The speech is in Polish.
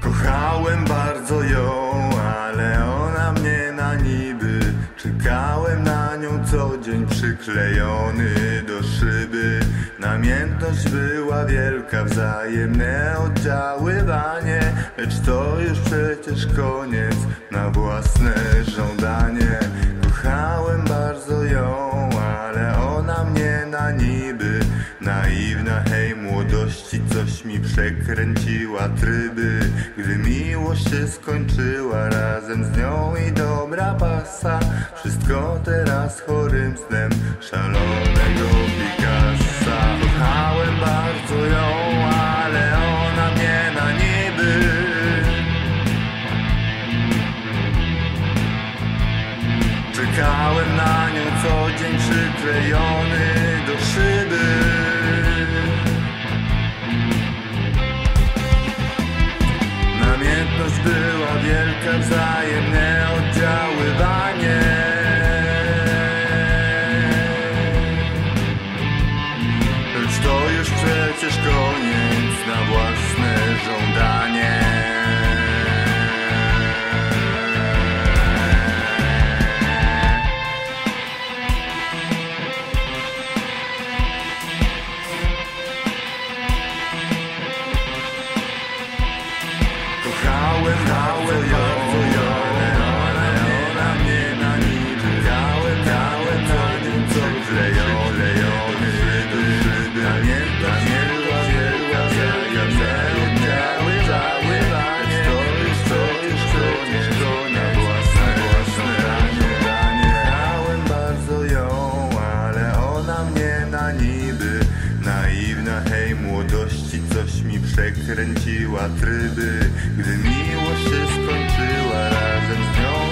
Kochałem bardzo ją, Czekałem na nią co dzień przyklejony do szyby. Namiętność była wielka, wzajemne oddziaływanie Lecz to już przecież koniec na własne żądanie. Kochałem bardzo ją, ale ona mnie na niby. Naiwna hej młodości coś mi przekręciła tryby. Gdy miłość się skończyła razem z nią i dobra pasa Teraz chorym snem szalonego Picassa. Kochałem bardzo ją, ale ona mnie na niby. Czekałem na nią co dzień przyklejony do szyby. Namiętność była wielka, wzajemne oddziaływanie Kochałem bardzo kręciła tryby Gdy miłość się skończyła razem z nią.